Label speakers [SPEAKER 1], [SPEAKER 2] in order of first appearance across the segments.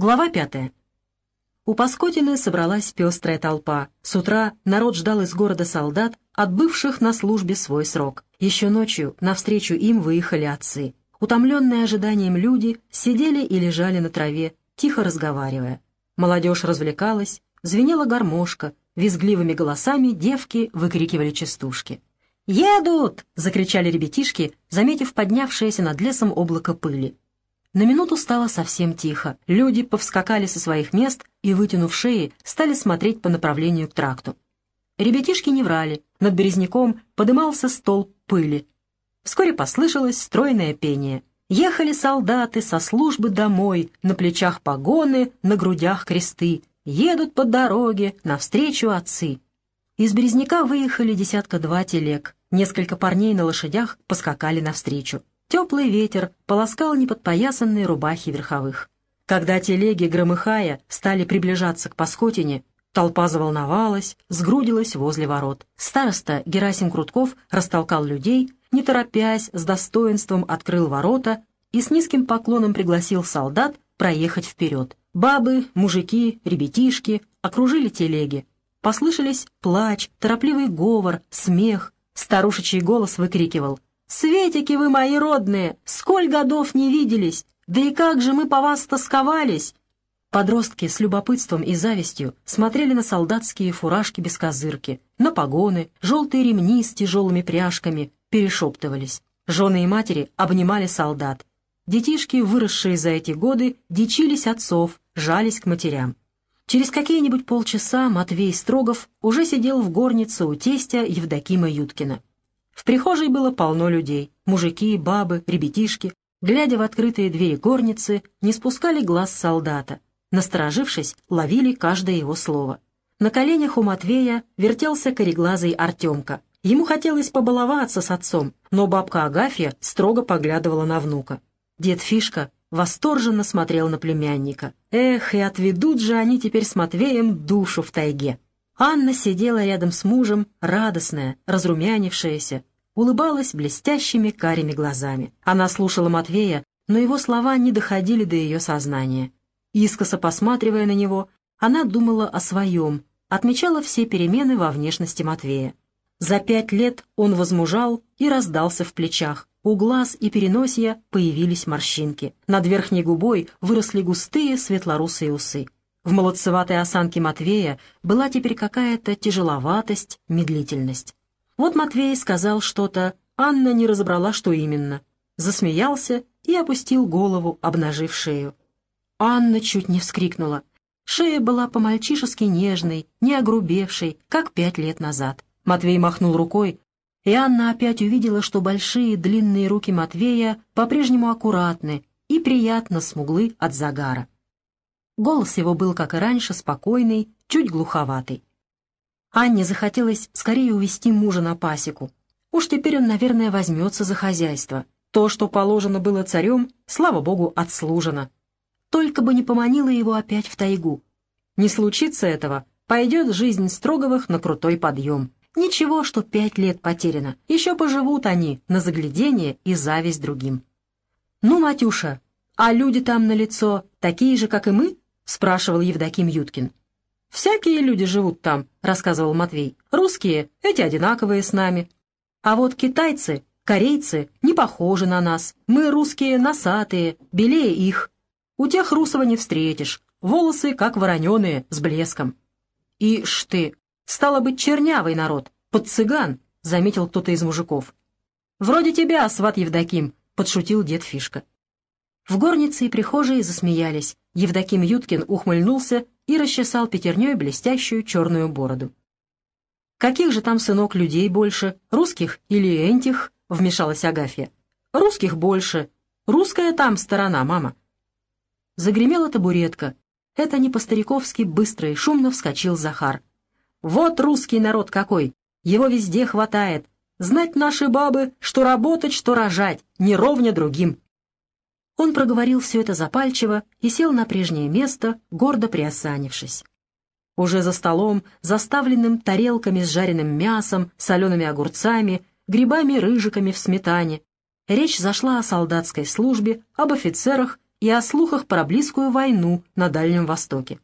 [SPEAKER 1] Глава пятая. У Паскотины собралась пестрая толпа. С утра народ ждал из города солдат, отбывших на службе свой срок. Еще ночью навстречу им выехали отцы. Утомленные ожиданием люди сидели и лежали на траве, тихо разговаривая. Молодежь развлекалась, звенела гармошка, визгливыми голосами девки выкрикивали частушки. «Едут!» — закричали ребятишки, заметив поднявшееся над лесом облако пыли. На минуту стало совсем тихо. Люди повскакали со своих мест и, вытянув шеи, стали смотреть по направлению к тракту. Ребятишки не врали. Над березняком подымался стол пыли. Вскоре послышалось стройное пение. Ехали солдаты со службы домой, на плечах погоны, на грудях кресты. Едут по дороге, навстречу отцы. Из березняка выехали десятка-два телег. Несколько парней на лошадях поскакали навстречу. Теплый ветер полоскал неподпоясанные рубахи верховых. Когда телеги, громыхая, стали приближаться к Паскотине, толпа заволновалась, сгрудилась возле ворот. Староста Герасим Крутков растолкал людей, не торопясь, с достоинством открыл ворота и с низким поклоном пригласил солдат проехать вперед. Бабы, мужики, ребятишки окружили телеги. Послышались плач, торопливый говор, смех. Старушечий голос выкрикивал — Светики вы мои родные, сколь годов не виделись, да и как же мы по вас тосковались!» Подростки с любопытством и завистью смотрели на солдатские фуражки без козырки, на погоны, желтые ремни с тяжелыми пряжками, перешептывались. Жены и матери обнимали солдат. Детишки, выросшие за эти годы, дичились отцов, жались к матерям. Через какие-нибудь полчаса Матвей Строгов уже сидел в горнице у тестя Евдокима Юткина. В прихожей было полно людей. Мужики, бабы, ребятишки, глядя в открытые двери горницы, не спускали глаз солдата. Насторожившись, ловили каждое его слово. На коленях у Матвея вертелся кореглазый Артемка. Ему хотелось побаловаться с отцом, но бабка Агафья строго поглядывала на внука. Дед Фишка восторженно смотрел на племянника. Эх, и отведут же они теперь с Матвеем душу в тайге. Анна сидела рядом с мужем, радостная, разрумянившаяся, улыбалась блестящими карими глазами. Она слушала Матвея, но его слова не доходили до ее сознания. Искоса посматривая на него, она думала о своем, отмечала все перемены во внешности Матвея. За пять лет он возмужал и раздался в плечах. У глаз и переносия появились морщинки. Над верхней губой выросли густые светлорусые усы. В молодцеватой осанке Матвея была теперь какая-то тяжеловатость, медлительность. Вот Матвей сказал что-то, Анна не разобрала, что именно. Засмеялся и опустил голову, обнажив шею. Анна чуть не вскрикнула. Шея была по-мальчишески нежной, не огрубевшей, как пять лет назад. Матвей махнул рукой, и Анна опять увидела, что большие длинные руки Матвея по-прежнему аккуратны и приятно смуглы от загара. Голос его был, как и раньше, спокойный, чуть глуховатый. Анне захотелось скорее увести мужа на пасеку. Уж теперь он, наверное, возьмется за хозяйство. То, что положено было царем, слава богу, отслужено. Только бы не поманило его опять в тайгу. Не случится этого, пойдет жизнь Строговых на крутой подъем. Ничего, что пять лет потеряно. Еще поживут они на заглядение и зависть другим. «Ну, Матюша, а люди там на лицо такие же, как и мы?» — спрашивал Евдоким Юткин. «Всякие люди живут там», — рассказывал Матвей. «Русские, эти одинаковые с нами. А вот китайцы, корейцы не похожи на нас. Мы, русские, носатые, белее их. У тех русого не встретишь. Волосы, как вороненые, с блеском». «Ишь ты! Стало быть, чернявый народ, под цыган», — заметил кто-то из мужиков. «Вроде тебя, сват Евдоким», — подшутил дед Фишка. В горнице и прихожей засмеялись. Евдоким Юткин ухмыльнулся и расчесал пятерней блестящую черную бороду. «Каких же там, сынок, людей больше, русских или энтих?» — вмешалась Агафья. «Русских больше. Русская там сторона, мама». Загремела табуретка. Это не по-стариковски быстро и шумно вскочил Захар. «Вот русский народ какой! Его везде хватает. Знать наши бабы, что работать, что рожать, не ровня другим. Он проговорил все это запальчиво и сел на прежнее место, гордо приосанившись. Уже за столом, заставленным тарелками с жареным мясом, солеными огурцами, грибами-рыжиками в сметане, речь зашла о солдатской службе, об офицерах и о слухах про близкую войну на Дальнем Востоке.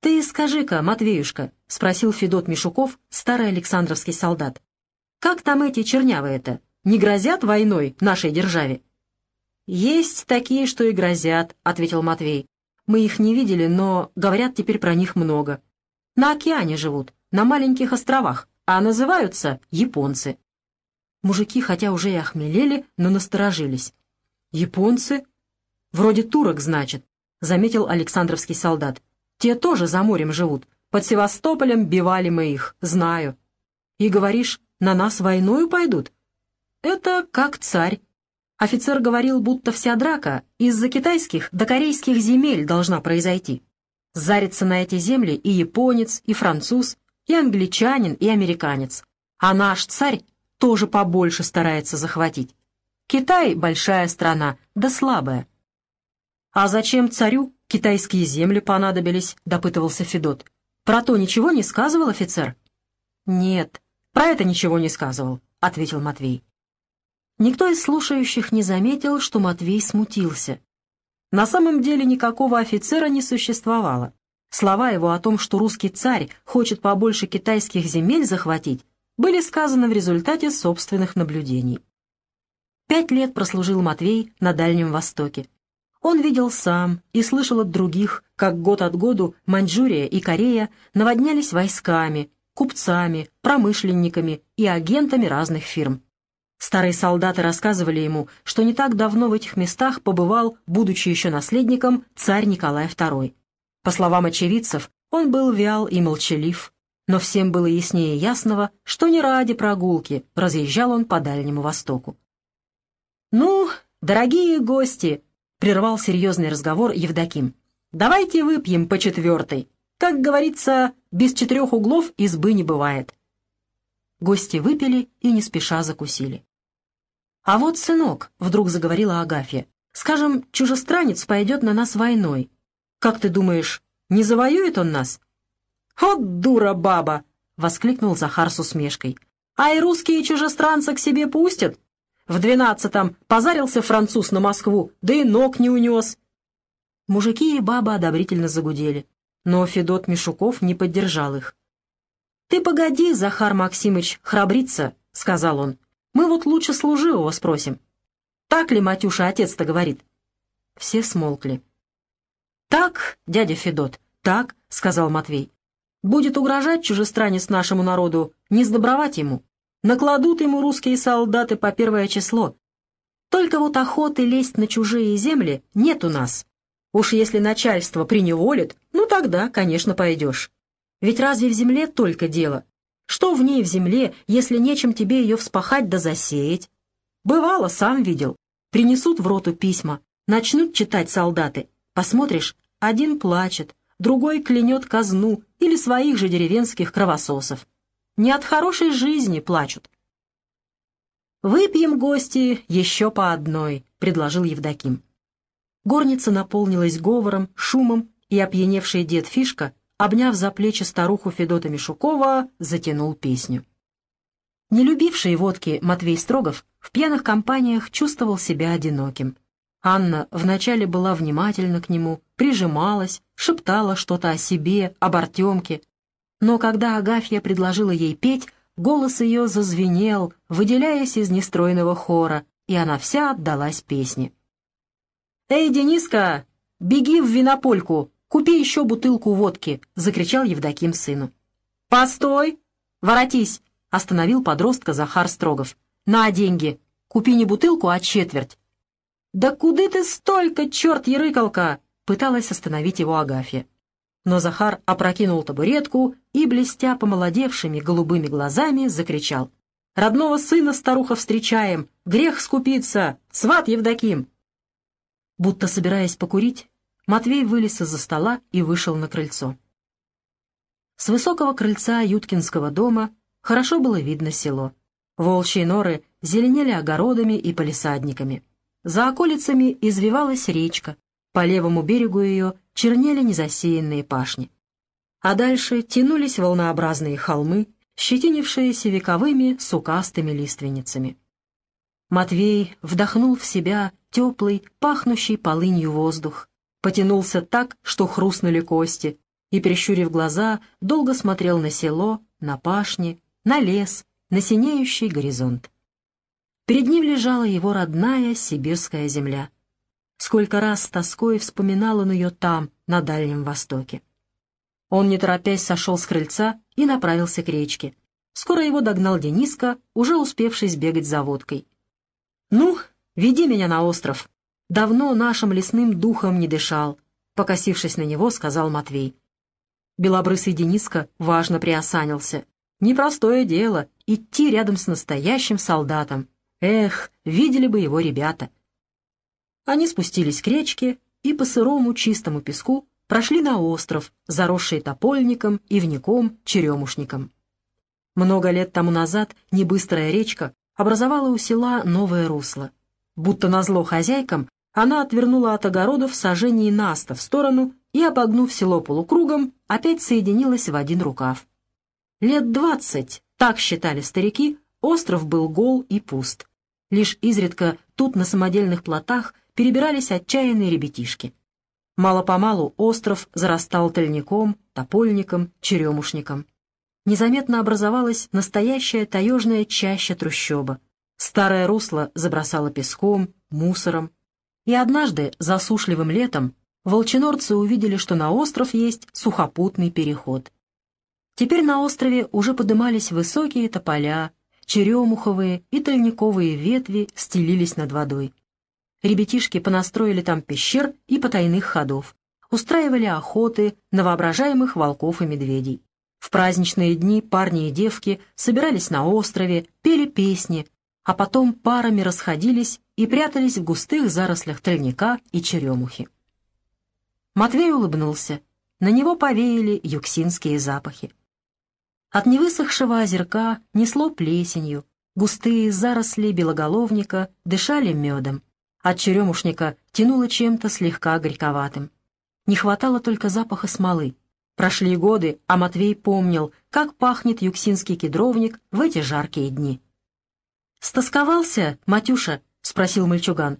[SPEAKER 1] «Ты скажи-ка, Матвеюшка», — спросил Федот Мишуков, старый Александровский солдат, «как там эти чернявые-то? Не грозят войной нашей державе?» «Есть такие, что и грозят», — ответил Матвей. «Мы их не видели, но говорят теперь про них много. На океане живут, на маленьких островах, а называются японцы». Мужики, хотя уже и охмелели, но насторожились. «Японцы? Вроде турок, значит», — заметил Александровский солдат. «Те тоже за морем живут. Под Севастополем бивали мы их, знаю. И говоришь, на нас войною пойдут? Это как царь. Офицер говорил, будто вся драка из-за китайских до корейских земель должна произойти. Зарится на эти земли и японец, и француз, и англичанин, и американец. А наш царь тоже побольше старается захватить. Китай — большая страна, да слабая. «А зачем царю китайские земли понадобились?» — допытывался Федот. «Про то ничего не сказывал офицер?» «Нет, про это ничего не сказывал», — ответил Матвей. Никто из слушающих не заметил, что Матвей смутился. На самом деле никакого офицера не существовало. Слова его о том, что русский царь хочет побольше китайских земель захватить, были сказаны в результате собственных наблюдений. Пять лет прослужил Матвей на Дальнем Востоке. Он видел сам и слышал от других, как год от году Маньчжурия и Корея наводнялись войсками, купцами, промышленниками и агентами разных фирм. Старые солдаты рассказывали ему, что не так давно в этих местах побывал, будучи еще наследником, царь Николай II. По словам очевидцев, он был вял и молчалив, но всем было яснее ясного, что не ради прогулки разъезжал он по Дальнему Востоку. «Ну, дорогие гости!» — прервал серьезный разговор Евдоким. «Давайте выпьем по четвертой. Как говорится, без четырех углов избы не бывает». Гости выпили и не спеша закусили. «А вот, сынок», — вдруг заговорила Агафья, — «скажем, чужестранец пойдет на нас войной. Как ты думаешь, не завоюет он нас?» «Вот дура баба!» — воскликнул Захар с усмешкой. «А и русские чужестранца к себе пустят? В двенадцатом позарился француз на Москву, да и ног не унес». Мужики и баба одобрительно загудели, но Федот Мишуков не поддержал их. «Ты погоди, Захар Максимыч, храбриться», — сказал он. Мы вот лучше служивого спросим. Так ли, Матюша, отец-то говорит?» Все смолкли. «Так, дядя Федот, так», — сказал Матвей. «Будет угрожать чужестранец нашему народу, не сдобровать ему. Накладут ему русские солдаты по первое число. Только вот охоты лезть на чужие земли нет у нас. Уж если начальство приневолит, ну тогда, конечно, пойдешь. Ведь разве в земле только дело? Что в ней в земле, если нечем тебе ее вспахать да засеять? Бывало, сам видел. Принесут в роту письма, начнут читать солдаты. Посмотришь, один плачет, другой клянет казну или своих же деревенских кровососов. Не от хорошей жизни плачут. «Выпьем, гости, еще по одной», — предложил Евдоким. Горница наполнилась говором, шумом, и опьяневший дед Фишка обняв за плечи старуху Федота Мишукова, затянул песню. Не любивший водки Матвей Строгов в пьяных компаниях чувствовал себя одиноким. Анна вначале была внимательна к нему, прижималась, шептала что-то о себе, об Артемке. Но когда Агафья предложила ей петь, голос ее зазвенел, выделяясь из нестройного хора, и она вся отдалась песне. «Эй, Дениска, беги в винопольку!» Купи еще бутылку водки!» — закричал Евдоким сыну. «Постой! Воротись!» — остановил подростка Захар Строгов. «На деньги! Купи не бутылку, а четверть!» «Да куды ты столько, черт ерыкалка!» — пыталась остановить его Агафья. Но Захар опрокинул табуретку и, блестя помолодевшими голубыми глазами, закричал. «Родного сына старуха встречаем! Грех скупиться! Сват Евдоким!» Будто собираясь покурить, Матвей вылез из-за стола и вышел на крыльцо. С высокого крыльца Юткинского дома хорошо было видно село. Волчьи норы зеленели огородами и полисадниками. За околицами извивалась речка, по левому берегу ее чернели незасеянные пашни. А дальше тянулись волнообразные холмы, щетинившиеся вековыми сукастыми лиственницами. Матвей вдохнул в себя теплый, пахнущий полынью воздух, потянулся так, что хрустнули кости, и, прищурив глаза, долго смотрел на село, на пашни, на лес, на синеющий горизонт. Перед ним лежала его родная сибирская земля. Сколько раз с тоской вспоминал он ее там, на Дальнем Востоке. Он, не торопясь, сошел с крыльца и направился к речке. Скоро его догнал Дениска, уже успевший сбегать за водкой. «Ну, веди меня на остров. Давно нашим лесным духом не дышал», — покосившись на него, сказал Матвей. Белобрысый Дениска важно приосанился. Непростое дело — идти рядом с настоящим солдатом. Эх, видели бы его ребята. Они спустились к речке и по сырому чистому песку прошли на остров, заросший топольником, ивником, черемушником. Много лет тому назад небыстрая речка образовала у села новое русло. Будто назло хозяйкам, она отвернула от огородов сажений наста в сторону и, обогнув село полукругом, опять соединилась в один рукав. Лет двадцать, так считали старики, остров был гол и пуст. Лишь изредка тут на самодельных плотах перебирались отчаянные ребятишки. Мало-помалу остров зарастал тольником, топольником, черемушником. Незаметно образовалась настоящая таежная чаща трущоба. Старое русло забросало песком, мусором. И однажды, засушливым летом, волчинорцы увидели, что на остров есть сухопутный переход. Теперь на острове уже подымались высокие тополя, черемуховые и тольниковые ветви стелились над водой. Ребятишки понастроили там пещер и потайных ходов, устраивали охоты на воображаемых волков и медведей. В праздничные дни парни и девки собирались на острове, пели песни, а потом парами расходились и прятались в густых зарослях тройника и черемухи. Матвей улыбнулся. На него повеяли юксинские запахи. От невысохшего озерка несло плесенью, густые заросли белоголовника дышали медом. От черемушника тянуло чем-то слегка горьковатым. Не хватало только запаха смолы. Прошли годы, а Матвей помнил, как пахнет юксинский кедровник в эти жаркие дни. «Стосковался, Матюша?» — спросил мальчуган.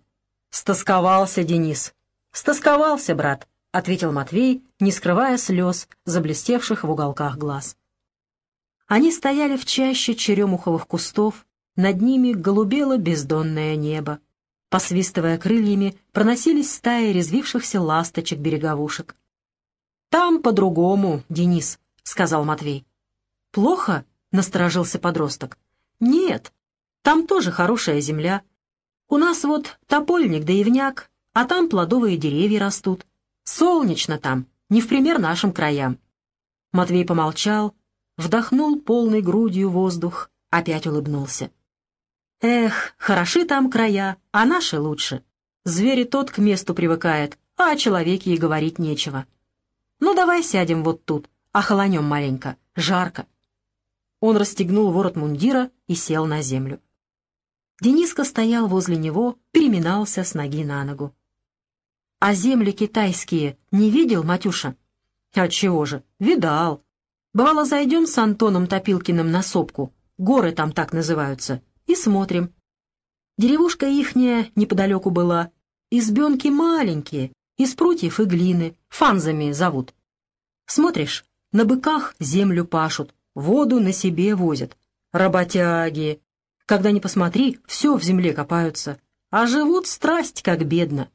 [SPEAKER 1] «Стосковался, Денис. Стосковался, брат», — ответил Матвей, не скрывая слез, заблестевших в уголках глаз. Они стояли в чаще черемуховых кустов, над ними голубело бездонное небо. Посвистывая крыльями, проносились стаи резвившихся ласточек-береговушек. «Там по-другому, Денис», — сказал Матвей. «Плохо?» — насторожился подросток. «Нет, там тоже хорошая земля. У нас вот топольник да ивняк, а там плодовые деревья растут. Солнечно там, не в пример нашим краям». Матвей помолчал, вдохнул полной грудью воздух, опять улыбнулся. Эх, хороши там края, а наши лучше. Звери тот к месту привыкает, а о человеке и говорить нечего. Ну, давай сядем вот тут, охолонем маленько, жарко. Он расстегнул ворот мундира и сел на землю. Дениска стоял возле него, переминался с ноги на ногу. «А земли китайские не видел, Матюша?» «Отчего же? Видал. Бывало, зайдем с Антоном Топилкиным на сопку, горы там так называются, и смотрим. Деревушка ихняя неподалеку была, избенки маленькие, из прутьев и глины, фанзами зовут. Смотришь, на быках землю пашут, воду на себе возят. Работяги. Когда не посмотри, все в земле копаются, а живут страсть как бедно.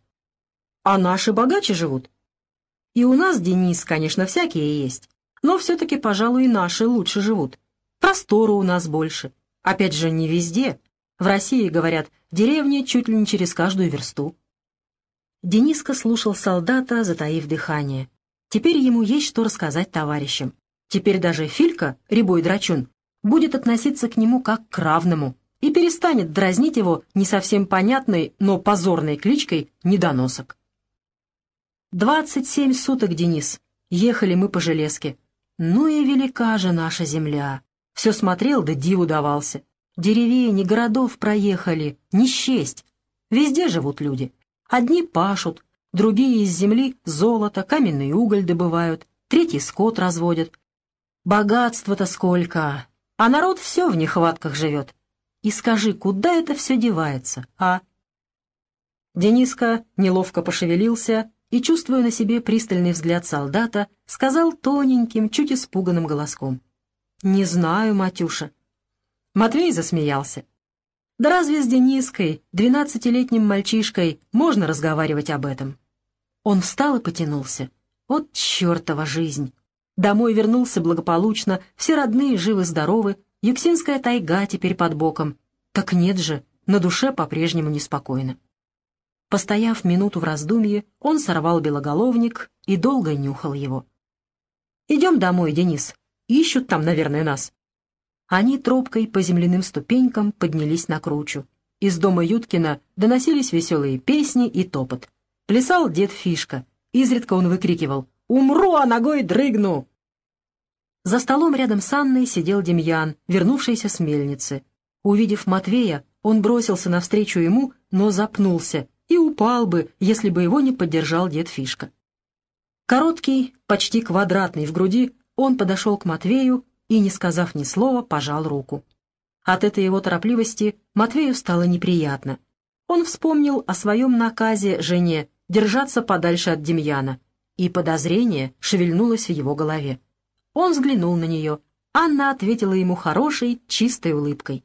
[SPEAKER 1] А наши богаче живут. И у нас, Денис, конечно, всякие есть, но все-таки, пожалуй, и наши лучше живут. Простору у нас больше. Опять же, не везде. В России, говорят, деревни чуть ли не через каждую версту. Дениска слушал солдата, затаив дыхание. Теперь ему есть что рассказать товарищам. Теперь даже Филька, рябой драчун, будет относиться к нему как к равному и перестанет дразнить его не совсем понятной, но позорной кличкой «недоносок». «Двадцать семь суток, Денис. Ехали мы по железке. Ну и велика же наша земля. Все смотрел, да диву давался. Деревень городов проехали, не счесть. Везде живут люди. Одни пашут, другие из земли золото, каменный уголь добывают, третий скот разводят. Богатства-то сколько, а народ все в нехватках живет. И скажи, куда это все девается, а?» Дениска неловко пошевелился и, чувствуя на себе пристальный взгляд солдата, сказал тоненьким, чуть испуганным голоском. «Не знаю, Матюша». Матвей засмеялся. «Да разве с Дениской, двенадцатилетним мальчишкой, можно разговаривать об этом?» Он встал и потянулся. «Вот чертова жизнь!» Домой вернулся благополучно, все родные живы-здоровы, Юксинская тайга теперь под боком. Так нет же, на душе по-прежнему неспокойно. Постояв минуту в раздумье, он сорвал белоголовник и долго нюхал его. «Идем домой, Денис. Ищут там, наверное, нас». Они тропкой по земляным ступенькам поднялись на кручу. Из дома Юткина доносились веселые песни и топот. Плясал дед Фишка. Изредка он выкрикивал «Умру, а ногой дрыгну!». За столом рядом с Анной сидел Демьян, вернувшийся с мельницы. Увидев Матвея, он бросился навстречу ему, но запнулся и упал бы, если бы его не поддержал дед Фишка. Короткий, почти квадратный в груди, он подошел к Матвею и, не сказав ни слова, пожал руку. От этой его торопливости Матвею стало неприятно. Он вспомнил о своем наказе жене держаться подальше от Демьяна, и подозрение шевельнулось в его голове. Он взглянул на нее. Анна ответила ему хорошей, чистой улыбкой.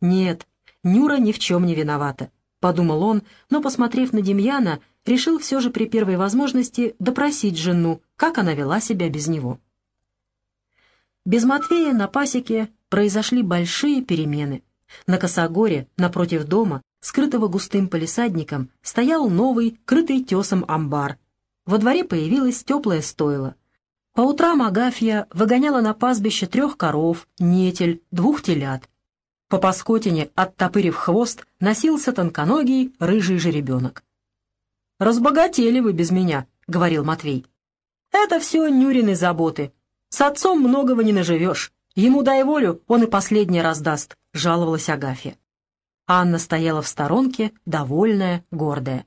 [SPEAKER 1] «Нет, Нюра ни в чем не виновата подумал он, но, посмотрев на Демьяна, решил все же при первой возможности допросить жену, как она вела себя без него. Без Матвея на пасеке произошли большие перемены. На косогоре, напротив дома, скрытого густым палисадником, стоял новый, крытый тесом амбар. Во дворе появилось теплое стойло. По утрам Агафья выгоняла на пастбище трех коров, нетель, двух телят. По паскотине, оттопырив хвост, носился тонконогий рыжий жеребенок. «Разбогатели вы без меня», — говорил Матвей. «Это все Нюрины заботы. С отцом многого не наживешь. Ему дай волю, он и последний раз даст», — жаловалась Агафья. Анна стояла в сторонке, довольная, гордая.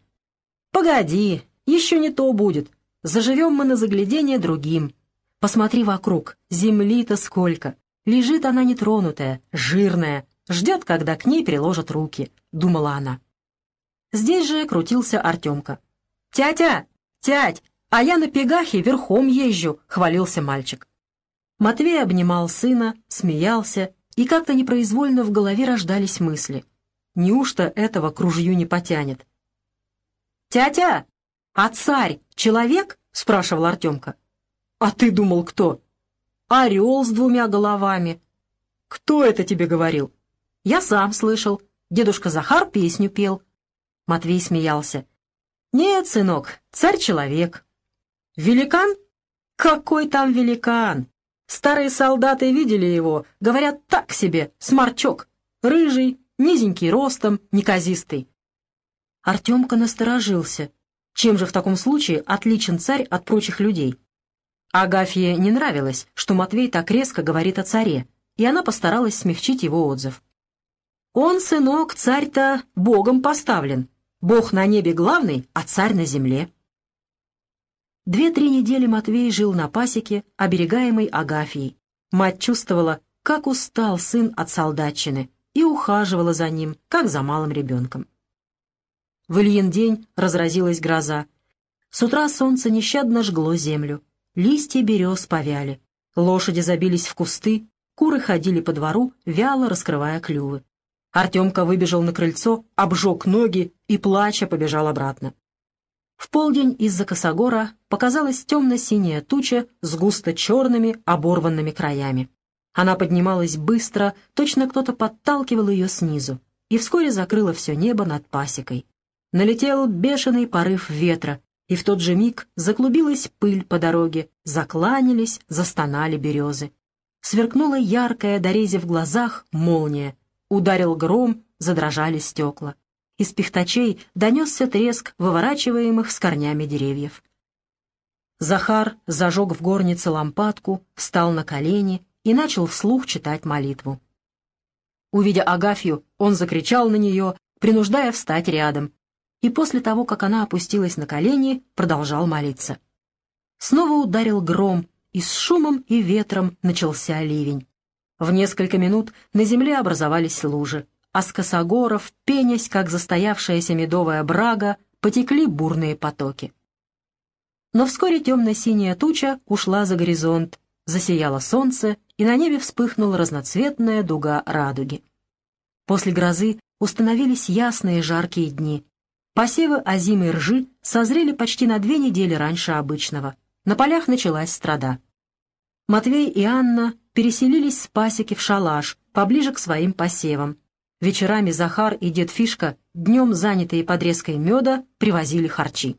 [SPEAKER 1] «Погоди, еще не то будет. Заживем мы на заглядение другим. Посмотри вокруг, земли-то сколько. Лежит она нетронутая, жирная, Ждет, когда к ней приложат руки», — думала она. Здесь же крутился Артемка. «Тятя! Тять! А я на пегахе верхом езжу!» — хвалился мальчик. Матвей обнимал сына, смеялся, и как-то непроизвольно в голове рождались мысли. Неужто этого к ружью не потянет? «Тятя! А царь человек?» — спрашивал Артемка. «А ты думал, кто?» «Орел с двумя головами». «Кто это тебе говорил?» Я сам слышал. Дедушка Захар песню пел. Матвей смеялся. Нет, сынок, царь-человек. Великан? Какой там великан? Старые солдаты видели его, говорят, так себе, сморчок. Рыжий, низенький ростом, неказистый. Артемка насторожился. Чем же в таком случае отличен царь от прочих людей? Агафье не нравилось, что Матвей так резко говорит о царе, и она постаралась смягчить его отзыв. Он, сынок, царь-то богом поставлен. Бог на небе главный, а царь на земле. Две-три недели Матвей жил на пасеке, оберегаемой Агафьей. Мать чувствовала, как устал сын от солдатчины, и ухаживала за ним, как за малым ребенком. В Ильин день разразилась гроза. С утра солнце нещадно жгло землю. Листья берез повяли. Лошади забились в кусты, куры ходили по двору, вяло раскрывая клювы. Артемка выбежал на крыльцо, обжег ноги и, плача, побежал обратно. В полдень из-за косогора показалась темно-синяя туча с густо черными оборванными краями. Она поднималась быстро, точно кто-то подталкивал ее снизу, и вскоре закрыла все небо над пасекой. Налетел бешеный порыв ветра, и в тот же миг заклубилась пыль по дороге, закланялись, застонали березы. Сверкнула яркая, дорезив в глазах, молния, Ударил гром, задрожали стекла. Из пихтачей донесся треск выворачиваемых с корнями деревьев. Захар зажег в горнице лампадку, встал на колени и начал вслух читать молитву. Увидя Агафью, он закричал на нее, принуждая встать рядом, и после того, как она опустилась на колени, продолжал молиться. Снова ударил гром, и с шумом и ветром начался ливень. В несколько минут на земле образовались лужи, а с косогоров, пенясь, как застоявшаяся медовая брага, потекли бурные потоки. Но вскоре темно-синяя туча ушла за горизонт, засияло солнце, и на небе вспыхнула разноцветная дуга радуги. После грозы установились ясные жаркие дни. Посевы озимой ржи созрели почти на две недели раньше обычного. На полях началась страда. Матвей и Анна переселились с пасеки в шалаш, поближе к своим посевам. Вечерами Захар и дед Фишка, днем занятые подрезкой меда, привозили харчи.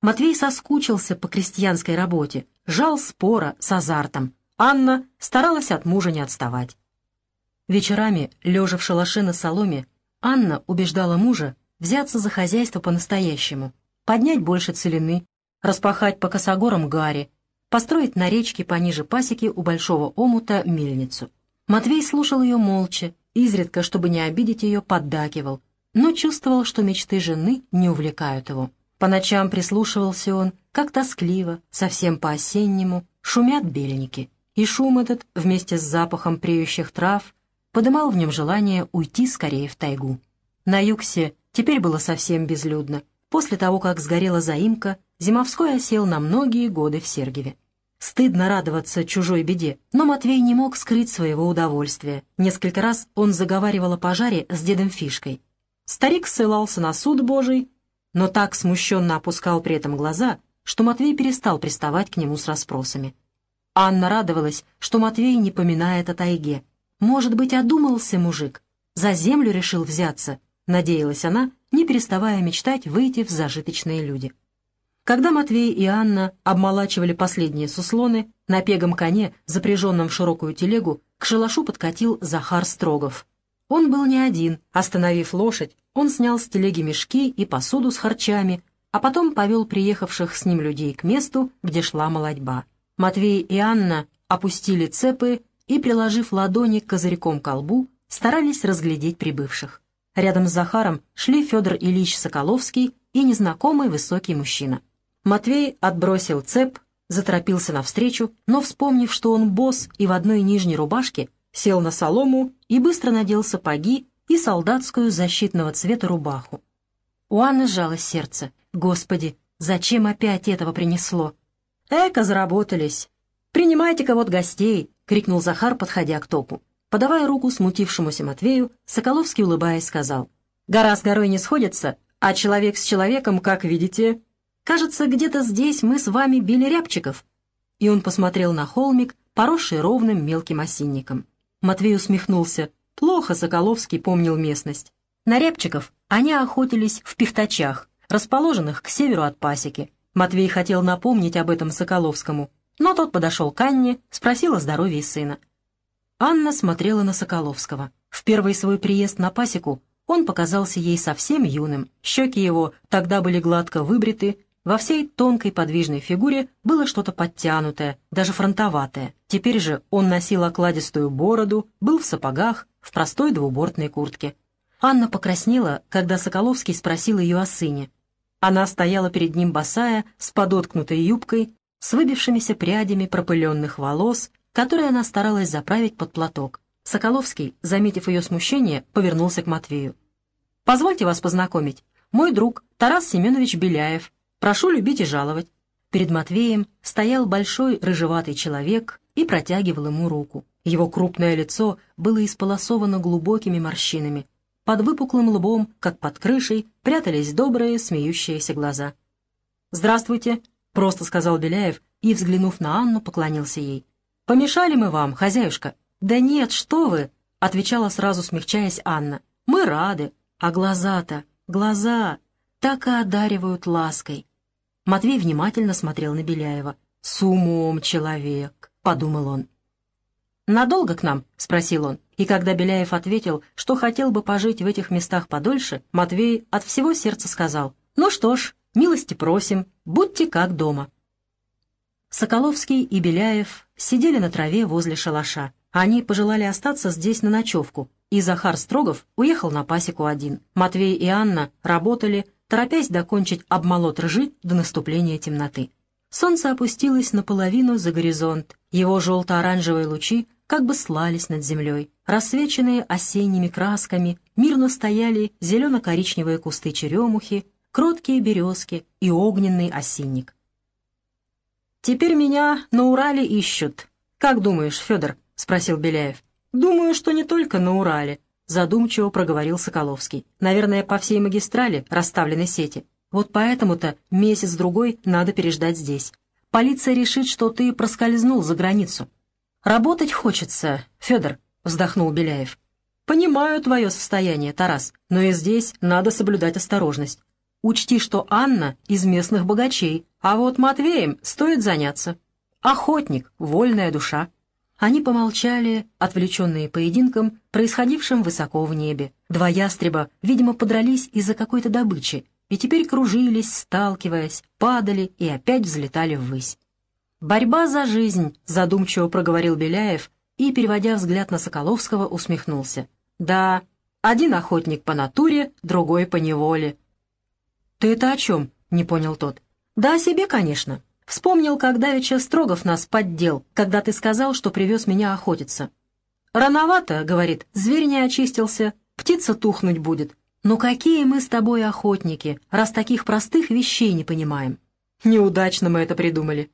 [SPEAKER 1] Матвей соскучился по крестьянской работе, жал спора с азартом. Анна старалась от мужа не отставать. Вечерами, лежа в шалаше на соломе, Анна убеждала мужа взяться за хозяйство по-настоящему, поднять больше целины, распахать по косогорам гари, построить на речке пониже пасеки у большого омута мельницу. Матвей слушал ее молча, изредка, чтобы не обидеть ее, поддакивал, но чувствовал, что мечты жены не увлекают его. По ночам прислушивался он, как тоскливо, совсем по-осеннему, шумят бельники, и шум этот, вместе с запахом преющих трав, подымал в нем желание уйти скорее в тайгу. На Юксе теперь было совсем безлюдно. После того, как сгорела заимка, Зимовской осел на многие годы в Сергиеве. Стыдно радоваться чужой беде, но Матвей не мог скрыть своего удовольствия. Несколько раз он заговаривал о пожаре с дедом Фишкой. Старик ссылался на суд Божий, но так смущенно опускал при этом глаза, что Матвей перестал приставать к нему с расспросами. Анна радовалась, что Матвей не поминает о тайге, может быть, одумался мужик, за землю решил взяться, надеялась она, не переставая мечтать выйти в зажиточные люди. Когда Матвей и Анна обмолачивали последние суслоны, на пегом коне, запряженном в широкую телегу, к шалашу подкатил Захар Строгов. Он был не один. Остановив лошадь, он снял с телеги мешки и посуду с харчами, а потом повел приехавших с ним людей к месту, где шла молодьба. Матвей и Анна опустили цепы и, приложив ладони к козырьком колбу, старались разглядеть прибывших. Рядом с Захаром шли Федор Ильич Соколовский и незнакомый высокий мужчина. Матвей отбросил цеп, заторопился навстречу, но, вспомнив, что он босс и в одной нижней рубашке, сел на солому и быстро надел сапоги и солдатскую защитного цвета рубаху. У Анны сжалось сердце. «Господи, зачем опять этого принесло?» «Эко, заработались! Принимайте-ка вот гостей!» — крикнул Захар, подходя к топу. Подавая руку смутившемуся Матвею, Соколовский, улыбаясь, сказал, «Гора с горой не сходится, а человек с человеком, как видите...» «Кажется, где-то здесь мы с вами били рябчиков». И он посмотрел на холмик, поросший ровным мелким осинником. Матвей усмехнулся. Плохо Соколовский помнил местность. На рябчиков они охотились в пихтачах, расположенных к северу от пасеки. Матвей хотел напомнить об этом Соколовскому, но тот подошел к Анне, спросил о здоровье сына. Анна смотрела на Соколовского. В первый свой приезд на пасеку он показался ей совсем юным. Щеки его тогда были гладко выбриты, во всей тонкой подвижной фигуре было что-то подтянутое, даже фронтоватое. Теперь же он носил окладистую бороду, был в сапогах, в простой двубортной куртке. Анна покраснела, когда Соколовский спросил ее о сыне. Она стояла перед ним босая, с подоткнутой юбкой, с выбившимися прядями пропыленных волос, которые она старалась заправить под платок. Соколовский, заметив ее смущение, повернулся к Матвею. «Позвольте вас познакомить. Мой друг Тарас Семенович Беляев. Прошу любить и жаловать». Перед Матвеем стоял большой рыжеватый человек и протягивал ему руку. Его крупное лицо было исполосовано глубокими морщинами. Под выпуклым лбом, как под крышей, прятались добрые, смеющиеся глаза. «Здравствуйте», Просто сказал Беляев и, взглянув на Анну, поклонился ей. «Помешали мы вам, хозяюшка?» «Да нет, что вы!» — отвечала сразу, смягчаясь Анна. «Мы рады. А глаза-то, глаза, так и одаривают лаской». Матвей внимательно смотрел на Беляева. «С умом человек», — подумал он. «Надолго к нам?» — спросил он. И когда Беляев ответил, что хотел бы пожить в этих местах подольше, Матвей от всего сердца сказал, «Ну что ж, Милости просим, будьте как дома». Соколовский и Беляев сидели на траве возле шалаша. Они пожелали остаться здесь на ночевку, и Захар Строгов уехал на пасеку один. Матвей и Анна работали, торопясь докончить обмолот ржи до наступления темноты. Солнце опустилось наполовину за горизонт, его желто-оранжевые лучи как бы слались над землей. Рассвеченные осенними красками, мирно стояли зелено-коричневые кусты черемухи, кроткие березки и огненный осинник. «Теперь меня на Урале ищут. Как думаешь, Федор?» — спросил Беляев. «Думаю, что не только на Урале», — задумчиво проговорил Соколовский. «Наверное, по всей магистрали расставлены сети. Вот поэтому-то месяц-другой надо переждать здесь. Полиция решит, что ты проскользнул за границу». «Работать хочется, Федор», — вздохнул Беляев. «Понимаю твое состояние, Тарас, но и здесь надо соблюдать осторожность. Учти, что Анна из местных богачей, а вот Матвеем стоит заняться. Охотник, вольная душа». Они помолчали, отвлеченные поединком, происходившим высоко в небе. Два ястреба, видимо, подрались из-за какой-то добычи, и теперь кружились, сталкиваясь, падали и опять взлетали ввысь. «Борьба за жизнь», — задумчиво проговорил Беляев и, переводя взгляд на Соколовского, усмехнулся. «Да, один охотник по натуре, другой по неволе». «Ты это о чем?» — не понял тот. «Да о себе, конечно. Вспомнил, как давеча Строгов нас поддел, когда ты сказал, что привез меня охотиться. «Рановато», — говорит, — «зверь не очистился, птица тухнуть будет. Но какие мы с тобой охотники, раз таких простых вещей не понимаем?» Неудачно мы это придумали.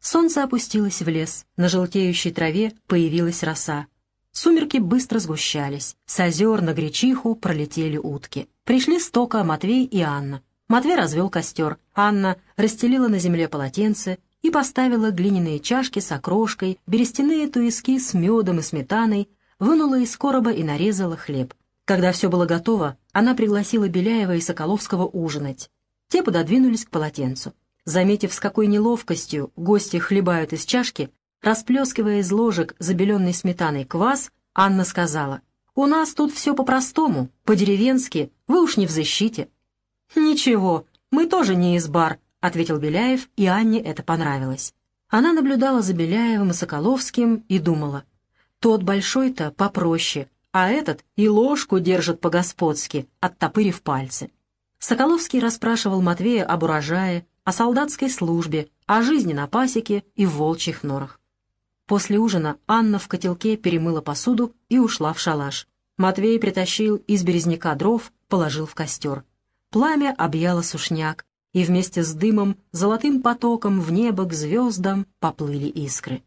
[SPEAKER 1] Солнце опустилось в лес, на желтеющей траве появилась роса. Сумерки быстро сгущались, с озер на гречиху пролетели утки. Пришли Стока, Матвей и Анна. Матвей развел костер. Анна расстелила на земле полотенце и поставила глиняные чашки с окрошкой, берестяные туиски с медом и сметаной, вынула из короба и нарезала хлеб. Когда все было готово, она пригласила Беляева и Соколовского ужинать. Те пододвинулись к полотенцу. Заметив, с какой неловкостью гости хлебают из чашки, расплескивая из ложек забеленной сметаной квас, Анна сказала, «У нас тут все по-простому, по-деревенски, вы уж не в защите». «Ничего, мы тоже не из бар», — ответил Беляев, и Анне это понравилось. Она наблюдала за Беляевым и Соколовским и думала, «Тот большой-то попроще, а этот и ложку держит по-господски, оттопырив пальцы». Соколовский расспрашивал Матвея об урожае, о солдатской службе, о жизни на пасеке и в волчьих норах. После ужина Анна в котелке перемыла посуду и ушла в шалаш. Матвей притащил из березняка дров, положил в костер. Пламя объяло сушняк, и вместе с дымом золотым потоком в небо к звездам поплыли искры.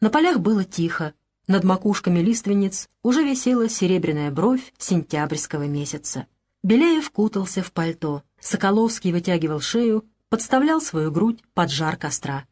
[SPEAKER 1] На полях было тихо, над макушками лиственниц уже висела серебряная бровь сентябрьского месяца. Беляев кутался в пальто, Соколовский вытягивал шею, подставлял свою грудь под жар костра.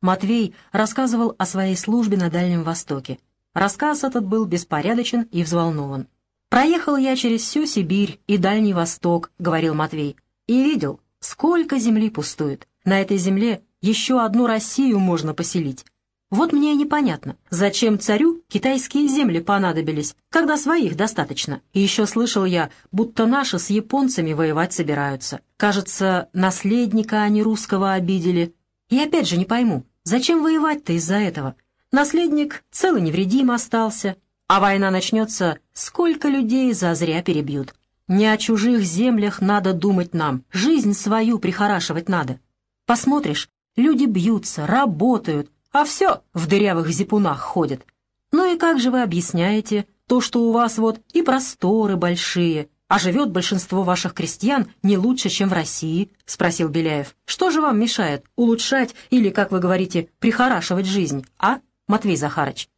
[SPEAKER 1] Матвей рассказывал о своей службе на Дальнем Востоке. Рассказ этот был беспорядочен и взволнован. «Проехал я через всю Сибирь и Дальний Восток», — говорил Матвей, «и видел, сколько земли пустует. На этой земле еще одну Россию можно поселить. Вот мне и непонятно, зачем царю китайские земли понадобились, когда своих достаточно. И еще слышал я, будто наши с японцами воевать собираются. Кажется, наследника они русского обидели. И опять же не пойму, зачем воевать-то из-за этого? Наследник целый невредим остался, а война начнется, сколько людей зазря перебьют. Не о чужих землях надо думать нам, жизнь свою прихорашивать надо. Посмотришь, люди бьются, работают, а все в дырявых зипунах ходят. Ну и как же вы объясняете то, что у вас вот и просторы большие, а живет большинство ваших крестьян не лучше, чем в России?» — спросил Беляев. «Что же вам мешает улучшать или, как вы говорите, прихорашивать жизнь, а, Матвей Захарыч?»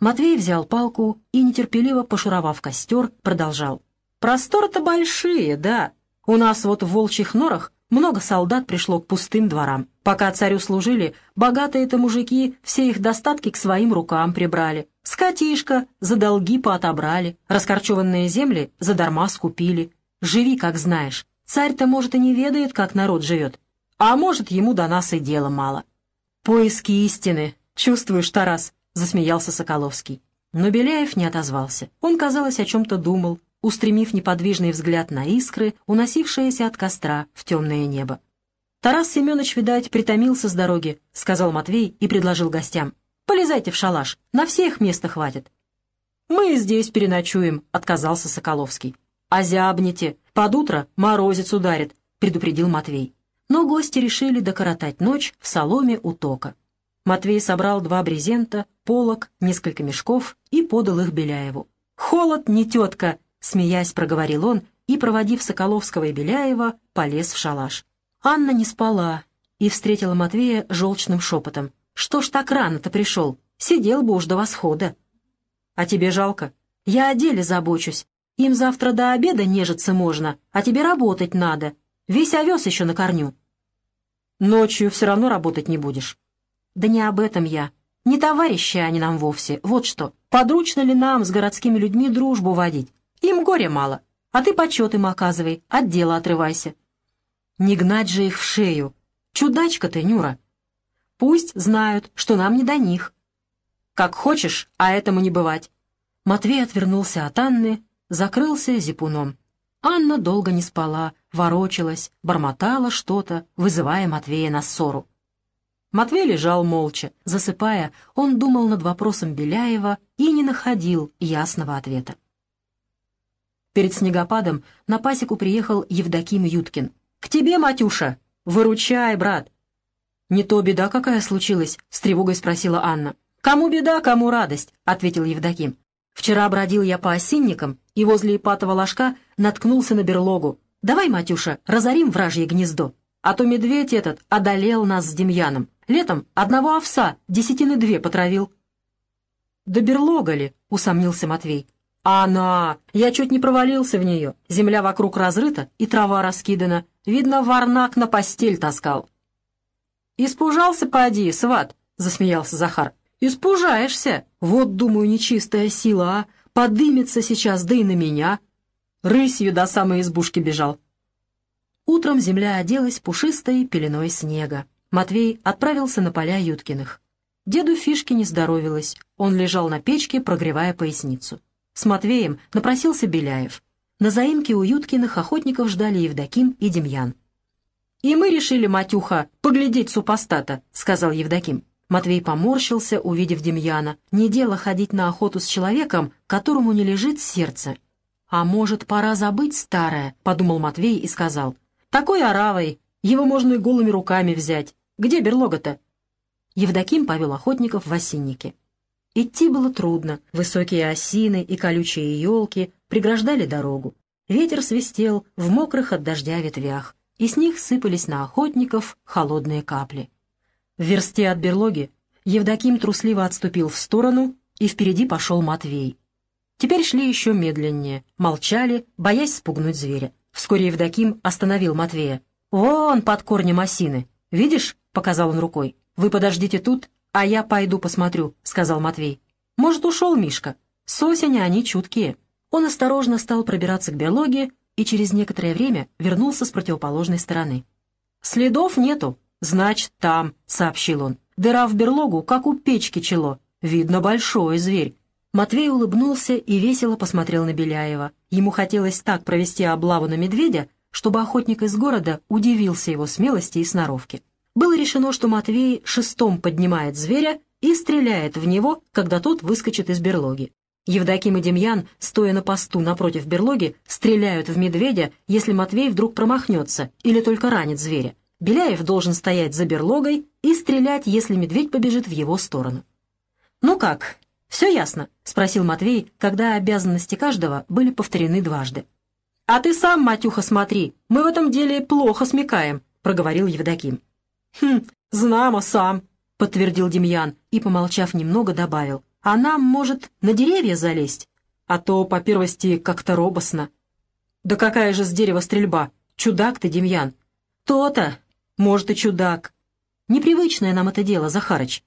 [SPEAKER 1] Матвей взял палку и, нетерпеливо пошуровав костер, продолжал. «Просторы-то большие, да. У нас вот в волчьих норах много солдат пришло к пустым дворам. Пока царю служили, богатые-то мужики все их достатки к своим рукам прибрали. Скотишка за долги поотобрали, раскорчеванные земли задарма скупили. Живи, как знаешь. Царь-то, может, и не ведает, как народ живет. А может, ему до нас и дела мало. Поиски истины. Чувствуешь, Тарас, засмеялся Соколовский. Но Беляев не отозвался. Он, казалось, о чем-то думал, устремив неподвижный взгляд на искры, уносившиеся от костра в темное небо. «Тарас Семенович, видать, притомился с дороги», — сказал Матвей и предложил гостям. «Полезайте в шалаш, на всех места хватит». «Мы здесь переночуем», — отказался Соколовский. «Озябните, под утро морозец ударит», — предупредил Матвей. Но гости решили докоротать ночь в соломе у тока. Матвей собрал два брезента, полок, несколько мешков и подал их Беляеву. «Холод не тетка!» — смеясь проговорил он и, проводив Соколовского и Беляева, полез в шалаш. Анна не спала и встретила Матвея желчным шепотом. «Что ж так рано-то пришел? Сидел бы уж до восхода». «А тебе жалко? Я о деле забочусь. Им завтра до обеда нежиться можно, а тебе работать надо. Весь овес еще на корню». «Ночью все равно работать не будешь». «Да не об этом я. Не товарищи они нам вовсе. Вот что. Подручно ли нам с городскими людьми дружбу водить? Им горя мало. А ты почет им оказывай, от дела отрывайся. Не гнать же их в шею. Чудачка ты, Нюра. Пусть знают, что нам не до них. Как хочешь, а этому не бывать. Матвей отвернулся от Анны, закрылся зипуном. Анна долго не спала, ворочалась, бормотала что-то, вызывая Матвея на ссору. Матвей лежал молча. Засыпая, он думал над вопросом Беляева и не находил ясного ответа. Перед снегопадом на пасеку приехал Евдоким Юткин. «К тебе, Матюша! Выручай, брат!» «Не то беда какая случилась?» — с тревогой спросила Анна. «Кому беда, кому радость?» — ответил Евдоким. «Вчера бродил я по осинникам и возле Ипатова ложка наткнулся на берлогу. Давай, Матюша, разорим вражье гнездо, а то медведь этот одолел нас с Демьяном. Летом одного овса десятины две потравил». «Да берлога ли?» — усомнился Матвей. «Она! Я чуть не провалился в нее. Земля вокруг разрыта и трава раскидана. Видно, варнак на постель таскал». «Испужался, поди, сват!» — засмеялся Захар. «Испужаешься! Вот, думаю, нечистая сила, а! Подымется сейчас, да и на меня!» Рысью до самой избушки бежал. Утром земля оделась пушистой пеленой снега. Матвей отправился на поля Юткиных. Деду Фишке не здоровилось. Он лежал на печке, прогревая поясницу. С Матвеем напросился Беляев. На заимке у Юткиных охотников ждали Евдоким и Демьян. «И мы решили, Матюха, поглядеть супостата», — сказал Евдоким. Матвей поморщился, увидев Демьяна. Не дело ходить на охоту с человеком, которому не лежит сердце. «А может, пора забыть старое?» — подумал Матвей и сказал. «Такой оравой, его можно и голыми руками взять. Где берлога-то?» Евдоким повел охотников в осинники. Идти было трудно. Высокие осины и колючие елки преграждали дорогу. Ветер свистел в мокрых от дождя ветвях, и с них сыпались на охотников холодные капли. В версте от берлоги Евдоким трусливо отступил в сторону, и впереди пошел Матвей. Теперь шли еще медленнее, молчали, боясь спугнуть зверя. Вскоре Евдоким остановил Матвея. «Вон под корнем осины. Видишь?» — показал он рукой. «Вы подождите тут, «А я пойду посмотрю», — сказал Матвей. «Может, ушел Мишка? С осени они чуткие». Он осторожно стал пробираться к берлоге и через некоторое время вернулся с противоположной стороны. «Следов нету, значит, там», — сообщил он. «Дыра в берлогу, как у печки чело. Видно, большой зверь». Матвей улыбнулся и весело посмотрел на Беляева. Ему хотелось так провести облаву на медведя, чтобы охотник из города удивился его смелости и сноровке было решено, что Матвей шестом поднимает зверя и стреляет в него, когда тот выскочит из берлоги. Евдоким и Демьян, стоя на посту напротив берлоги, стреляют в медведя, если Матвей вдруг промахнется или только ранит зверя. Беляев должен стоять за берлогой и стрелять, если медведь побежит в его сторону. «Ну как, все ясно?» — спросил Матвей, когда обязанности каждого были повторены дважды. «А ты сам, Матюха, смотри, мы в этом деле плохо смекаем», — проговорил Евдоким. «Хм, знамо сам», — подтвердил Демьян и, помолчав немного, добавил. «А нам, может, на деревья залезть? А то, по первости, как-то робостно». «Да какая же с дерева стрельба? Чудак ты, Демьян!» «То-то! Может, и чудак!» «Непривычное нам это дело, Захарыч!»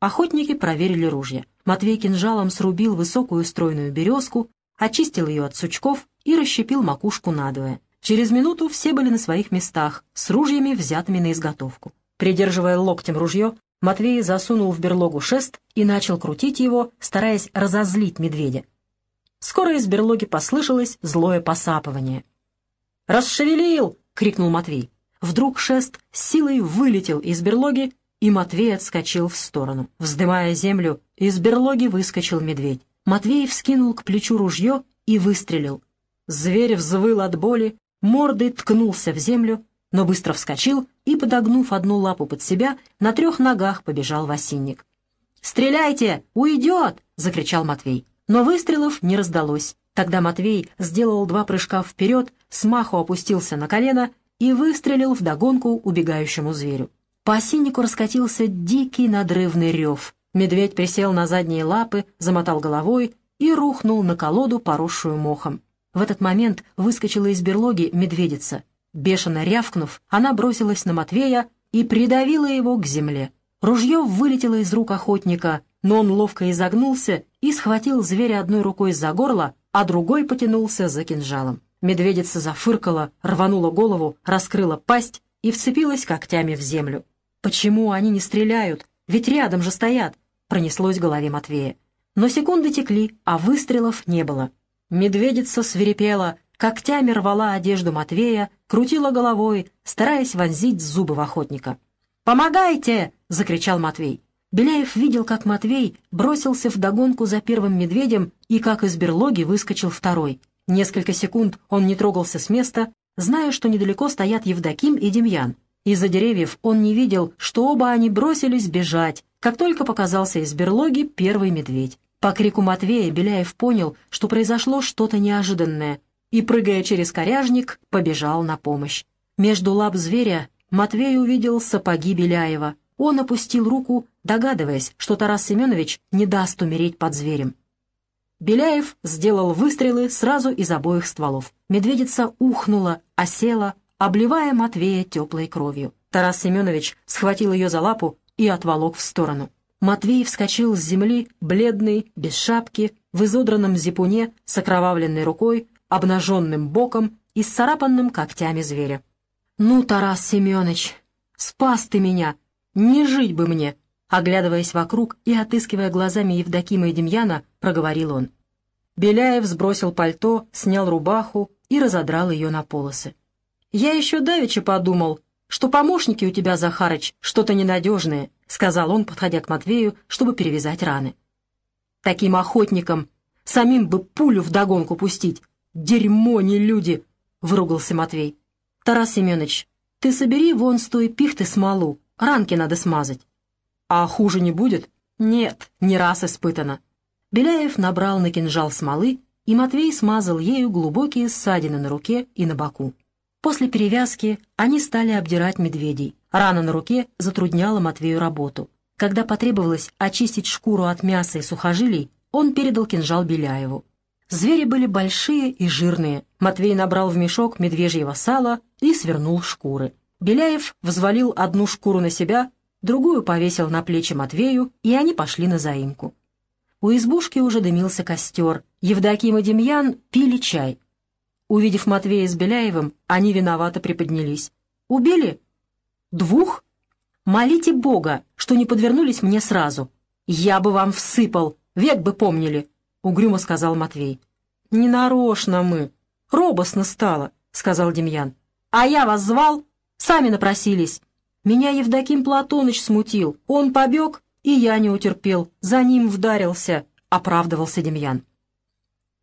[SPEAKER 1] Охотники проверили ружья. Матвей кинжалом срубил высокую стройную березку, очистил ее от сучков и расщепил макушку надвое. Через минуту все были на своих местах, с ружьями, взятыми на изготовку. Придерживая локтем ружье, Матвей засунул в берлогу шест и начал крутить его, стараясь разозлить медведя. Скоро из берлоги послышалось злое посапывание. «Расшевелил!» — крикнул Матвей. Вдруг шест силой вылетел из берлоги, и Матвей отскочил в сторону. Вздымая землю, из берлоги выскочил медведь. Матвей вскинул к плечу ружье и выстрелил. Зверь взвыл от боли, мордой ткнулся в землю но быстро вскочил и, подогнув одну лапу под себя, на трех ногах побежал в осинник. «Стреляйте! Уйдет!» — закричал Матвей. Но выстрелов не раздалось. Тогда Матвей сделал два прыжка вперед, смаху опустился на колено и выстрелил вдогонку убегающему зверю. По осиннику раскатился дикий надрывный рев. Медведь присел на задние лапы, замотал головой и рухнул на колоду, поросшую мохом. В этот момент выскочила из берлоги медведица. Бешено рявкнув, она бросилась на Матвея и придавила его к земле. Ружье вылетело из рук охотника, но он ловко изогнулся и схватил зверя одной рукой за горло, а другой потянулся за кинжалом. Медведица зафыркала, рванула голову, раскрыла пасть и вцепилась когтями в землю. «Почему они не стреляют? Ведь рядом же стоят!» — пронеслось в голове Матвея. Но секунды текли, а выстрелов не было. Медведица свирепела, когтями рвала одежду Матвея, крутила головой, стараясь вонзить зубы в охотника. «Помогайте!» — закричал Матвей. Беляев видел, как Матвей бросился вдогонку за первым медведем и как из берлоги выскочил второй. Несколько секунд он не трогался с места, зная, что недалеко стоят Евдоким и Демьян. Из-за деревьев он не видел, что оба они бросились бежать, как только показался из берлоги первый медведь. По крику Матвея Беляев понял, что произошло что-то неожиданное, и, прыгая через коряжник, побежал на помощь. Между лап зверя Матвей увидел сапоги Беляева. Он опустил руку, догадываясь, что Тарас Семенович не даст умереть под зверем. Беляев сделал выстрелы сразу из обоих стволов. Медведица ухнула, осела, обливая Матвея теплой кровью. Тарас Семенович схватил ее за лапу и отволок в сторону. Матвей вскочил с земли, бледный, без шапки, в изодранном зипуне, с окровавленной рукой, обнаженным боком и с царапанным когтями зверя. «Ну, Тарас Семенович, спас ты меня! Не жить бы мне!» Оглядываясь вокруг и отыскивая глазами Евдокима и Демьяна, проговорил он. Беляев сбросил пальто, снял рубаху и разодрал ее на полосы. «Я еще давеча подумал, что помощники у тебя, Захарыч, что-то ненадежное», — сказал он, подходя к Матвею, чтобы перевязать раны. «Таким охотникам самим бы пулю вдогонку пустить. Дерьмо, не люди!» — выругался Матвей. «Тарас Семенович, ты собери вон с той пихты смолу, ранки надо смазать». «А хуже не будет?» «Нет, не раз испытано». Беляев набрал на кинжал смолы, и Матвей смазал ею глубокие ссадины на руке и на боку. После перевязки они стали обдирать медведей. Рана на руке затрудняла Матвею работу. Когда потребовалось очистить шкуру от мяса и сухожилий, он передал кинжал Беляеву. Звери были большие и жирные. Матвей набрал в мешок медвежьего сала и свернул шкуры. Беляев взвалил одну шкуру на себя, другую повесил на плечи Матвею, и они пошли на заимку. У избушки уже дымился костер. Евдоким и Демьян пили чай. Увидев Матвея с Беляевым, они виновато приподнялись. «Убили?» «Двух?» «Молите Бога, что не подвернулись мне сразу. Я бы вам всыпал, век бы помнили», — угрюмо сказал Матвей. «Не нарочно мы. Робостно стало», — сказал Демьян. «А я вас звал? Сами напросились. Меня Евдоким Платоныч смутил. Он побег, и я не утерпел. За ним вдарился», — оправдывался Демьян.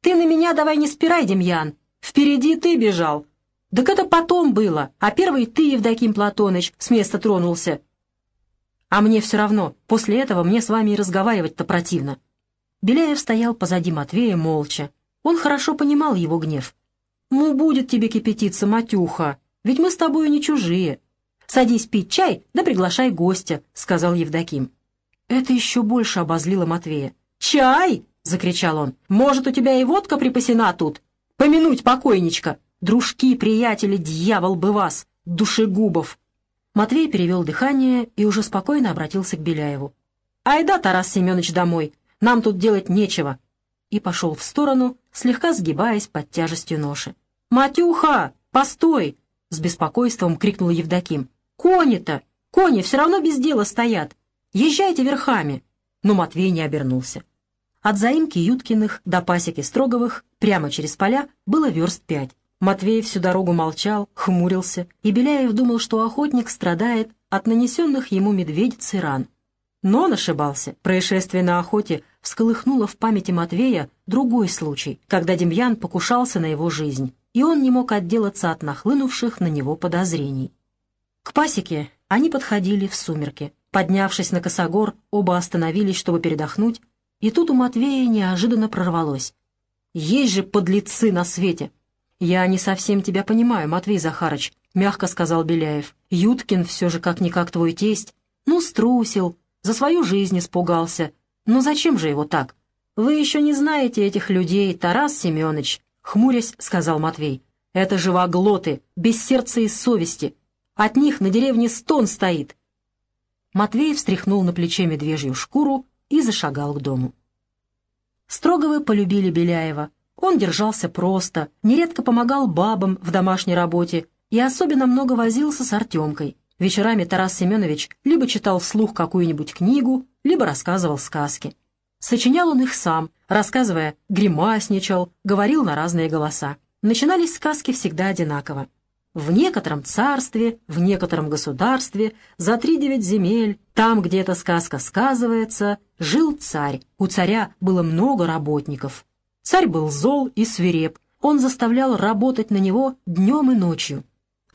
[SPEAKER 1] «Ты на меня давай не спирай, Демьян. Впереди ты бежал. Так это потом было, а первый ты, Евдоким Платоныч, с места тронулся. А мне все равно, после этого мне с вами и разговаривать-то противно. Беляев стоял позади Матвея молча. Он хорошо понимал его гнев. «Ну, будет тебе кипятиться, Матюха, ведь мы с тобой не чужие. Садись пить чай, да приглашай гостя», — сказал Евдоким. Это еще больше обозлило Матвея. «Чай!» — закричал он. «Может, у тебя и водка припасена тут? Помянуть покойничка! Дружки, приятели, дьявол бы вас! Душегубов!» Матвей перевел дыхание и уже спокойно обратился к Беляеву. «Айда, Тарас Семенович, домой! Нам тут делать нечего!» И пошел в сторону, слегка сгибаясь под тяжестью ноши. «Матюха, постой!» — с беспокойством крикнул Евдоким. «Кони-то! Кони все равно без дела стоят! Езжайте верхами!» Но Матвей не обернулся. От заимки Юткиных до пасеки Строговых прямо через поля было верст пять. Матвей всю дорогу молчал, хмурился, и Беляев думал, что охотник страдает от нанесенных ему медведицы ран. Но он ошибался. Происшествие на охоте всколыхнуло в памяти Матвея другой случай, когда Демьян покушался на его жизнь, и он не мог отделаться от нахлынувших на него подозрений. К пасеке они подходили в сумерки. Поднявшись на косогор, оба остановились, чтобы передохнуть, и тут у Матвея неожиданно прорвалось. «Есть же подлецы на свете!» «Я не совсем тебя понимаю, Матвей Захарыч», — мягко сказал Беляев. «Юткин все же как-никак твой тесть. Ну, струсил, за свою жизнь испугался. Ну зачем же его так? Вы еще не знаете этих людей, Тарас Семенович», — хмурясь сказал Матвей. «Это живоглоты, без сердца и совести. От них на деревне стон стоит». Матвей встряхнул на плече медвежью шкуру и зашагал к дому. Строговы полюбили Беляева, он держался просто, нередко помогал бабам в домашней работе и особенно много возился с Артемкой. Вечерами Тарас Семенович либо читал вслух какую-нибудь книгу, либо рассказывал сказки. Сочинял он их сам, рассказывая, гримасничал, говорил на разные голоса. Начинались сказки всегда одинаково. В некотором царстве, в некотором государстве, за три девять земель, там, где эта сказка сказывается, жил царь. У царя было много работников. Царь был зол и свиреп, он заставлял работать на него днем и ночью.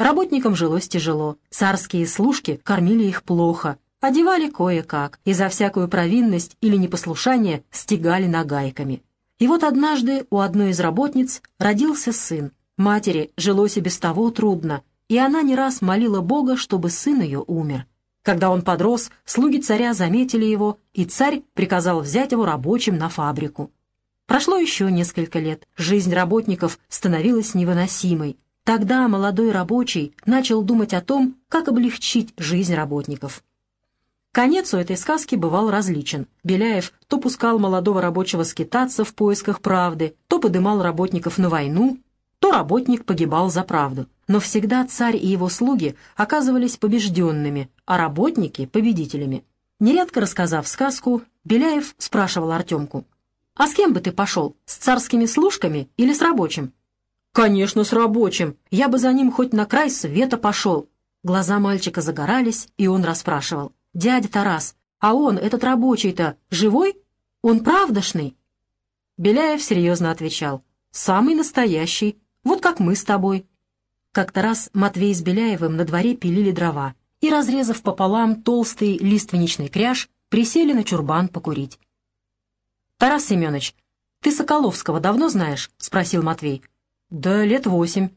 [SPEAKER 1] Работникам жилось тяжело, царские служки кормили их плохо, одевали кое-как и за всякую провинность или непослушание стегали нагайками. И вот однажды у одной из работниц родился сын. Матери жилось и без того трудно, и она не раз молила Бога, чтобы сын ее умер. Когда он подрос, слуги царя заметили его, и царь приказал взять его рабочим на фабрику. Прошло еще несколько лет. Жизнь работников становилась невыносимой. Тогда молодой рабочий начал думать о том, как облегчить жизнь работников. Конец у этой сказки бывал различен. Беляев то пускал молодого рабочего скитаться в поисках правды, то подымал работников на войну, то работник погибал за правду. Но всегда царь и его слуги оказывались побежденными, а работники — победителями. Нередко рассказав сказку, Беляев спрашивал Артемку, «А с кем бы ты пошел? С царскими служками или с рабочим?» «Конечно, с рабочим. Я бы за ним хоть на край света пошел». Глаза мальчика загорались, и он расспрашивал. «Дядя Тарас, а он, этот рабочий-то, живой? Он правдошный?» Беляев серьезно отвечал. «Самый настоящий, вот как мы с тобой». Как-то раз Матвей с Беляевым на дворе пилили дрова и, разрезав пополам толстый лиственничный кряж, присели на чурбан покурить. «Тарас Семенович, ты Соколовского давно знаешь?» — спросил Матвей. «Да лет восемь».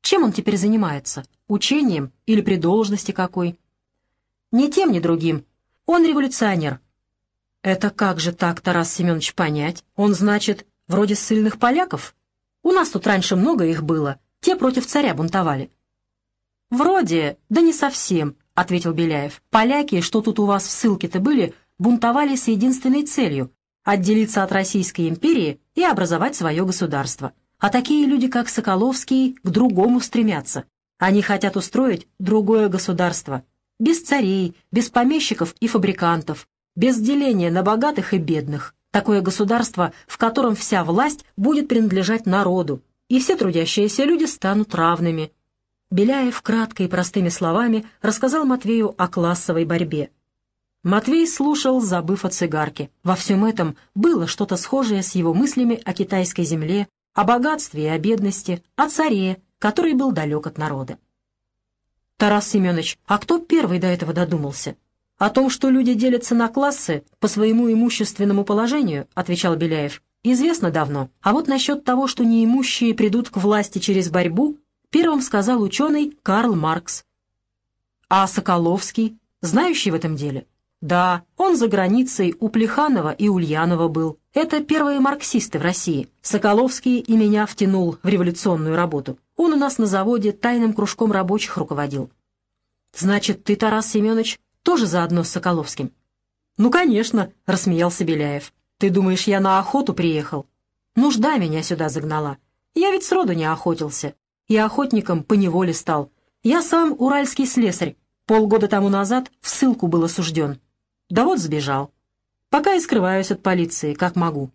[SPEAKER 1] «Чем он теперь занимается? Учением или при должности какой?» «Ни тем, ни другим. Он революционер». «Это как же так, Тарас Семенович, понять? Он, значит, вроде ссыльных поляков? У нас тут раньше много их было. Те против царя бунтовали». «Вроде, да не совсем», — ответил Беляев. «Поляки, что тут у вас в ссылке-то были, бунтовали с единственной целью отделиться от Российской империи и образовать свое государство. А такие люди, как Соколовский, к другому стремятся. Они хотят устроить другое государство. Без царей, без помещиков и фабрикантов, без деления на богатых и бедных. Такое государство, в котором вся власть будет принадлежать народу, и все трудящиеся люди станут равными. Беляев кратко и простыми словами рассказал Матвею о классовой борьбе. Матвей слушал, забыв о цигарке. Во всем этом было что-то схожее с его мыслями о китайской земле, о богатстве и о бедности, о царе, который был далек от народа. «Тарас Семенович, а кто первый до этого додумался?» «О том, что люди делятся на классы по своему имущественному положению», — отвечал Беляев, — «известно давно. А вот насчет того, что неимущие придут к власти через борьбу, первым сказал ученый Карл Маркс. А Соколовский, знающий в этом деле?» Да, он за границей у Плеханова и Ульянова был. Это первые марксисты в России. Соколовский и меня втянул в революционную работу. Он у нас на заводе тайным кружком рабочих руководил. Значит, ты, Тарас Семенович, тоже заодно с Соколовским? Ну, конечно, рассмеялся Беляев. Ты думаешь, я на охоту приехал? Нужда меня сюда загнала. Я ведь сроду не охотился. И охотником поневоле стал. Я сам уральский слесарь. Полгода тому назад в ссылку был осужден. Да вот сбежал. Пока и скрываюсь от полиции, как могу».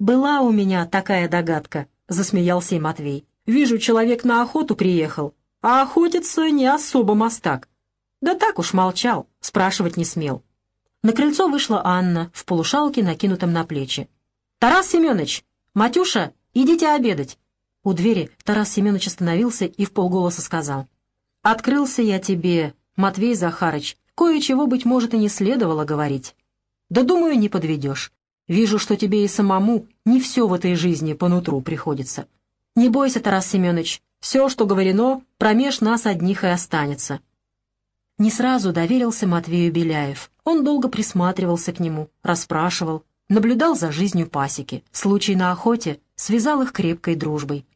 [SPEAKER 1] «Была у меня такая догадка», — засмеялся и Матвей. «Вижу, человек на охоту приехал, а охотиться не особо мастак. Да так уж молчал, спрашивать не смел». На крыльцо вышла Анна в полушалке, накинутом на плечи. «Тарас Семенович! Матюша, идите обедать!» У двери Тарас Семенович остановился и в полголоса сказал. Открылся я тебе, Матвей Захарыч, кое-чего, быть может, и не следовало говорить. Да, думаю, не подведешь. Вижу, что тебе и самому не все в этой жизни по нутру приходится. Не бойся, Тарас Семенович, все, что говорено, промеж нас одних и останется. Не сразу доверился Матвею Беляев. Он долго присматривался к нему, расспрашивал, наблюдал за жизнью пасеки. Случай на охоте связал их крепкой дружбой.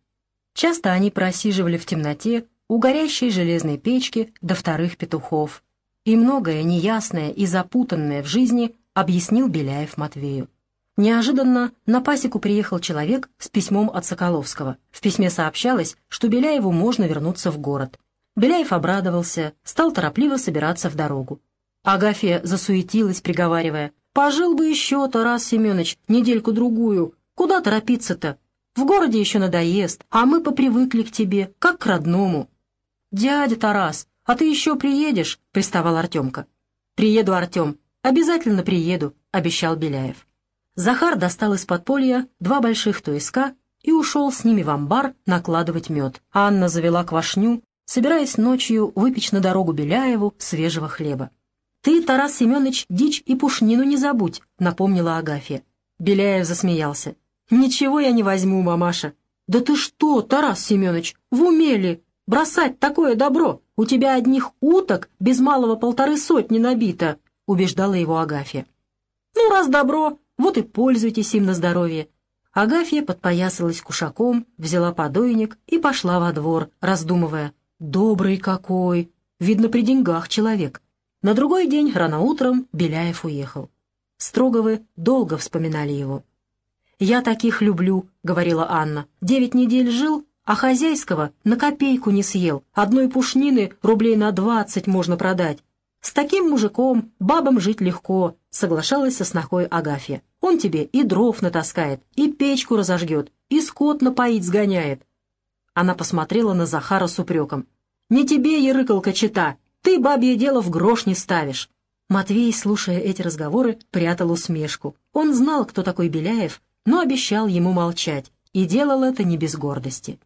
[SPEAKER 1] Часто они просиживали в темноте у горящей железной печки до вторых петухов. И многое неясное и запутанное в жизни объяснил Беляев Матвею. Неожиданно на пасеку приехал человек с письмом от Соколовского. В письме сообщалось, что Беляеву можно вернуться в город. Беляев обрадовался, стал торопливо собираться в дорогу. Агафья засуетилась, приговаривая, «Пожил бы еще, Тарас Семенович, недельку-другую. Куда торопиться-то? В городе еще надоест, а мы попривыкли к тебе, как к родному». «Дядя Тарас, а ты еще приедешь?» — приставал Артемка. «Приеду, Артем, обязательно приеду», — обещал Беляев. Захар достал из подполья два больших туиска и ушел с ними в амбар накладывать мед. Анна завела квашню, собираясь ночью выпечь на дорогу Беляеву свежего хлеба. «Ты, Тарас Семенович, дичь и пушнину не забудь», — напомнила Агафья. Беляев засмеялся. «Ничего я не возьму, мамаша». «Да ты что, Тарас Семенович, в уме ли? Бросать такое добро? У тебя одних уток без малого полторы сотни набито», — убеждала его Агафья. «Ну, раз добро, вот и пользуйтесь им на здоровье». Агафья подпоясалась кушаком, взяла подойник и пошла во двор, раздумывая. «Добрый какой! Видно, при деньгах человек». На другой день, рано утром, Беляев уехал. Строговы долго вспоминали его. «Я таких люблю», — говорила Анна. «Девять недель жил, а хозяйского на копейку не съел. Одной пушнины рублей на двадцать можно продать. С таким мужиком бабам жить легко», — соглашалась со снохой Агафья. «Он тебе и дров натаскает, и печку разожгет, и скот напоить сгоняет». Она посмотрела на Захара с упреком. «Не тебе, ерыкалка, чита, ты бабье дело в грош не ставишь». Матвей, слушая эти разговоры, прятал усмешку. Он знал, кто такой Беляев, но обещал ему молчать, и делал это не без гордости.